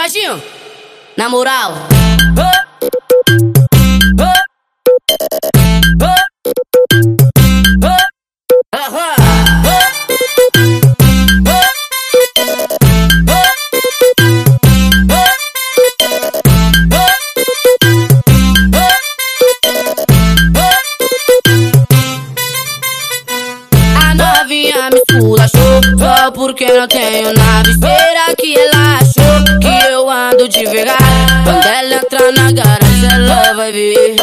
Jorginho, na moral. A novinha me esculachou Só porque não tenho nave Será que ela entrar na garagem ela vai ver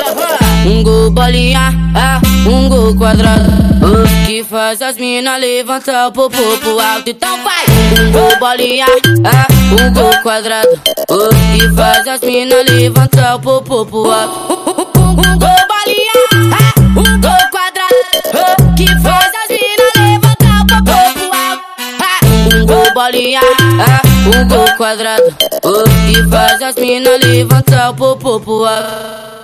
Um gol bolinha, ah, um gol quadrado. Oh, Que faz as minas levantar o popô pro alto? Então vai! Um gol bolinha, ah, um gol quadrado. Oh, Que faz as minas levantar o popô pro alto? Um gol bolinha, ah, um gol quadrado. Oh, Que faz as minas levantar o popô pro alto? Um gol bolinha, ah, um gol quadrado oh, Que faz as minas levantar o popô pro alto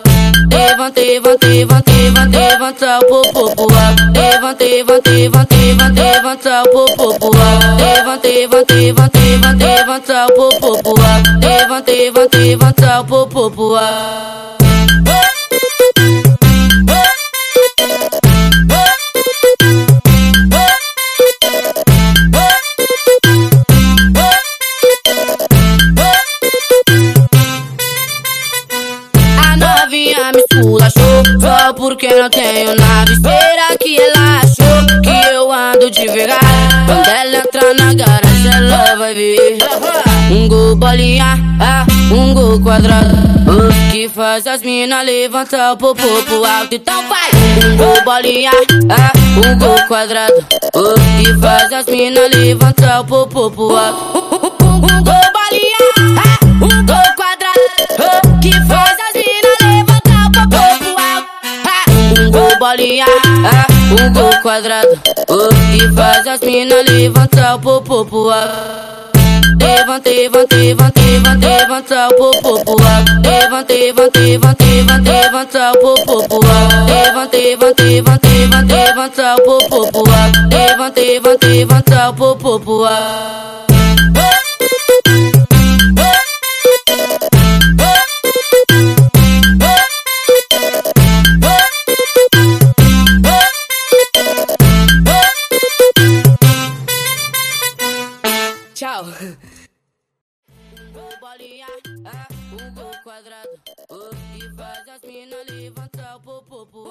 Levanta, levanta, levanta, levanta, o popô pro alto. Levanta, levanta, levanta, levanta, o popô pro alto. Levanta, levanta, levanta, levanta, o popô pro alto. Levanta, levanta, o popô pro. Só porque não tenho nave Será que ela achou que eu ando devagar? Quando ela entrar na garagem ela vai ver. Um gol bolinha, ah, um gol quadrado. Oh, Que faz as minas levantar o popô pro alto. Então vai! Um gol bolinha, ah, um gol quadrado. Oh, Que faz as minas levantar o popô pro alto. Um gol bolinha, gol bolinha, ah, um gol quadrado oh, Que faz as minas levantar o popô pro alto Levanta, levanta, levanta, levanta, levanta o popô pro alto. Levanta, levanta, levanta, levanta, levanta o popô pro alto. Levanta, levanta, levanta, levanta, levanta o popô pro. Levanta, levanta, levanta o popô pro. Tchau. Bolinha, ah, um gol quadrado. Oh, que faz as minas levantar o popô pro